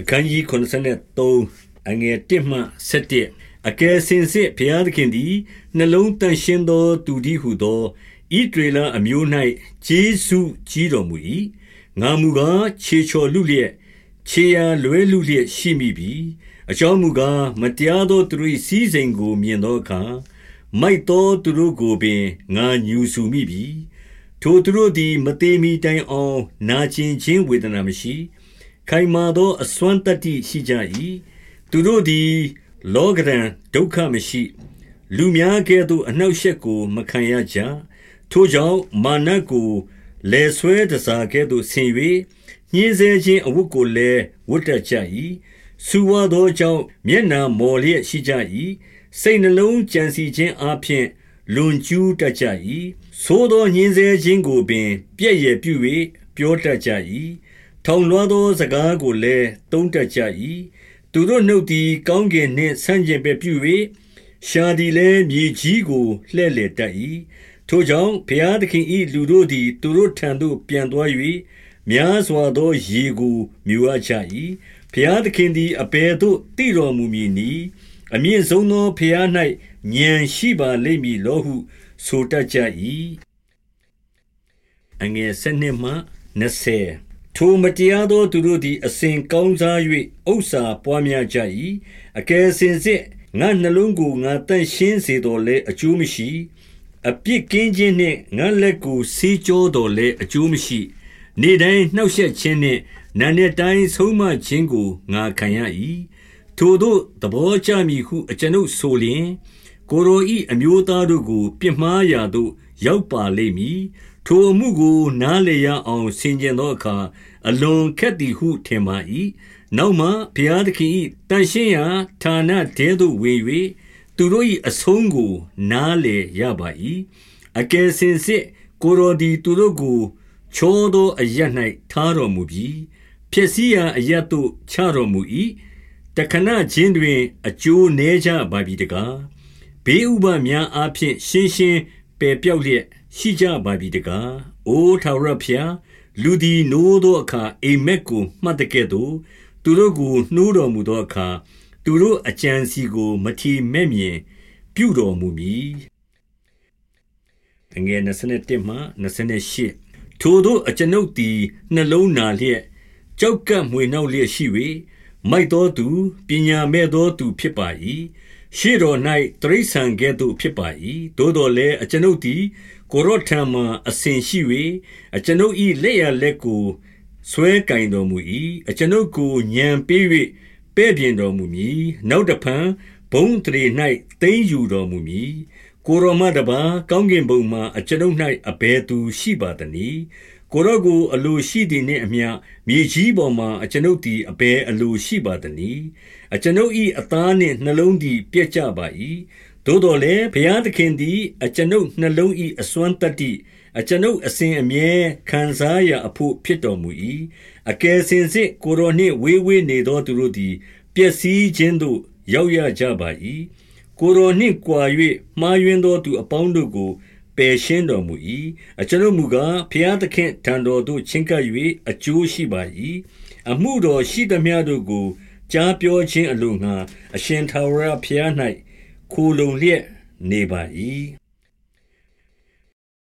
အခန်းကြီး93အငယ်1မှ7အကယ်စင်စစ်ဘုရားသခင်သည်နှလုံးတန်ရှင်းသောသူသည်ဟုသောဣဒေလအမျိုး၌ဂျေစုကြီးတော်မူ၏ငါမူကားခြေချော်လူလျက်ခြေရာလွဲလူလျက်ရှိမိပြီအကြောင်းမူကားမတရားသောသူ၏စည်းစိမ်ကိုမြင်သောအခါမိုက်သောသူတို့ကိုပင်ငါညူဆူမိပြီထိုသူတို့သည်မသေးမီတိုင်အောင်နာကျင်ခြင်းဝေဒနာမရှိ ခိုင်မာသော အစွမ်းတတ္တိရှိကြ၏သူတို့သည် လောကရန်ဒုက္ခမရှိ လူများကဲ့သို့ အနှောက်ရှက်ကို မခံရကြ ထိုကြောင့် မာနကိုလေဆွဲတစားကဲ့သို့ ဆင်၍ညှင်းဆဲခြင်းအဝတ်ကိုလည်း ဝတ်တတ်ကြ၏ဆူဝါသောကြောင့် မျက်နာမော်လျက်ရှိကြ၏စိတ်နှလုံးကြံစီခြင်းအပြင်လွန်ကျူးတတ်ကြ၏သို့သောညှင်းဆဲခြင်းကိုပင် ပြည့်ရပြု၍ပြောတတ်ကြ၏ ထောင်လွှားသောစကားကိုလည်းသုံးတတ်ကြ၏သူတို့နှုတ်သည် ကောင်းကင်နှင့်ဆန့်ကျင်ဘက်ပြု၍ရှာသည်လည်းမြေကြီးကိုလှဲ့လေတတ်၏ထိုကြောင့်ဘုရားသခင်၏လူတို့သည် သူတို့ထံသို့ပြန်သွား၍များစွာသောရေကိုမြူအပ်ကြ၏ဘုရားသခင်သည်အဘယ်သို့တည်တော်မူမည်နည်းအမြင့်ဆုံးသောဘုရား၌ဉာဏ်ရှိပါလိမ့်မည်လောဟု ဆိုတတ်ကြ၏အငယ်7မှ20 ထိုမတရားသောသူတို့သည် အစဉ်ကောင်းစား၍ဥစ္စာပွားများကြ၏အကယ်စင်စစ်ငါနှလုံးကို ငါတန့်ရှင်းစေတော်လဲအကျိုးမရှိ အပြစ်ကင်းခြင်းနှင့် ငါလက်ကို ဆေးကြောတော်လဲအကျိုးမရှိ နေတိုင်းနှောက်ယှက်ခြင်းနှင့်နာနေတိုင်းဆုံးမခြင်းကို ငါခံရ၏ထိုတို့သဘောချမည်ဟု အကျွန်ုပ်ဆိုလျင် ကိုရိုဤအမျိုးသားတို့ကို ပြစ်မှားရာသို့ ရောက်ပါလိမ့်မည် ထိုအမှုကို နားလည်ရအောင် ဆင်ခြင်သောအခါ အလွန်ခက်သည်ဟု ထင်ပါ၏နောက်မှ ဘုရားသခင်၏တန်ရှင်းရာဌာနတဲသို့ ဝင်၍သူတို့၏အဆုံးကို နားလည်ရပါ၏အကယ်စင်စစ် ကိုရိုဒီသူတို့ကို ချောသောအရ၌ထားတော်မူပြီးဖြစ်စည်းရာအရသို့ ချတော်မူ၏တခဏချင်းတွင် အကျိုးနည်းကြပါပြီတကား ဘေးဥပများအဖြစ်ရှင်းရှင်းပယ်ပြောက်လျက် ရှိကြပါပြီတကား။အိုထာဝရဘုရားလူသည်နိုးသောအခါအိမ်မက်ကိုမှတ်တကဲ့သို့သူတို့ကိုနှိုးတော်မူသောအခါသူတို့အကြံစီကို မထီမဲ့မြင်ပြုတော်မူမည်။ငယ်27မှ28ထိုတို့အကျွန်ုပ်သည်နှလုံးနာလျက်ကြောက်ကပ်မှွေနှောက်လျက်ရှိ၍မိုက်သောသူပညာမဲ့သောသူဖြစ်ပါ၏ရှေ့တော်၌တရိษံကဲ့သို့ဖြစ်ပါ၏သို့တော်လည်းအကျွန်ုပ်သည် ကိုရော့ထံမှအစဉ်ရှိ၍အကျွန်ုပ်၏လက်ရလက်ကိုဆွဲကင်တော်မူ၏အကျွန်ုပ်ကိုညံပေး၍ပဲ့ပြင်တော်မူမည်နောက်တဖန်ဘုံတရေ၌သိမ့်ယူတော်မူမည်ကိုရောမတပါကောင်းကင်ဘုံမှအကျွန်ုပ်၌အဘယ်သူရှိပါသနည်းကိုရောကိုအလိုရှိသည်နှင့်အမျှမြေကြီးပေါ်မှအကျွန်ုပ်သည်အဘယ်အလိုရှိပါသနည်းအကျွန်ုပ်၏အသားနှင့်နှလုံးသည်ပြည့်ကြပါ၏ သို့တော်လည်းဘုရားသခင်သည် အကျွန်ုပ်နှလုံး၏အစွမ်းတတ္တိအကျွန်ုပ်အစဉ်အမြဲခံစားရအဖို့ဖြစ်တော်မူ၏အကယ်စင်စစ်ကိုရောနှင့်ဝေးဝေးနေသောသူတို့သည်ပျက်စီးခြင်းသို့ရောက်ရကြပါ၏ကိုရောနှင့်ကြွာ၍မှားယွင်းသောသူအပေါင်းတို့ကိုပယ်ရှင်းတော်မူ၏အကျွန်ုပ်မူကားဘုရားသခင်ထံတော်သို့ချဉ်ကပ်၍အကျိုးရှိပါ၏အမှုတော်ရှိသမျှတို့ကိုကြားပြောခြင်းအလိုငှာအရှင်ထာဝရဘုရား၌ ခိုလုံလျက်နေပါ၏